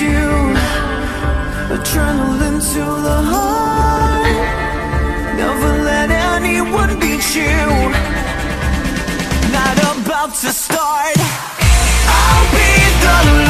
you. Adrenaline to the heart. Never let anyone beat you. Not about to start. I'll be the